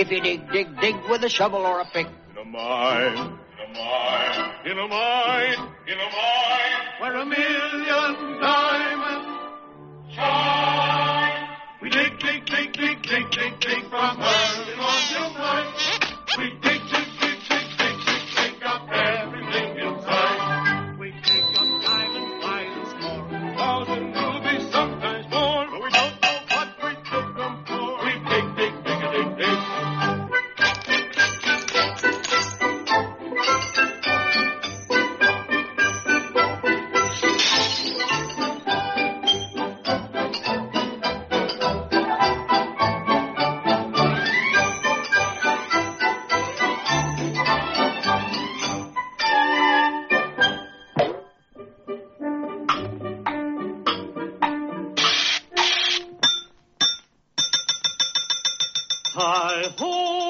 If you dig, dig, dig with a shovel or a pick. In a mine, in a mine, in a mine, in a mine, where a million diamonds shine. We dig, dig, dig, dig, dig, dig, dig from her. We 彩虹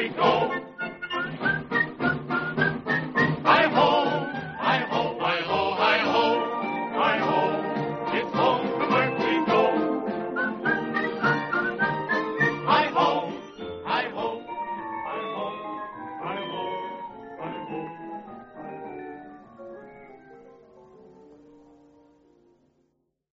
we go.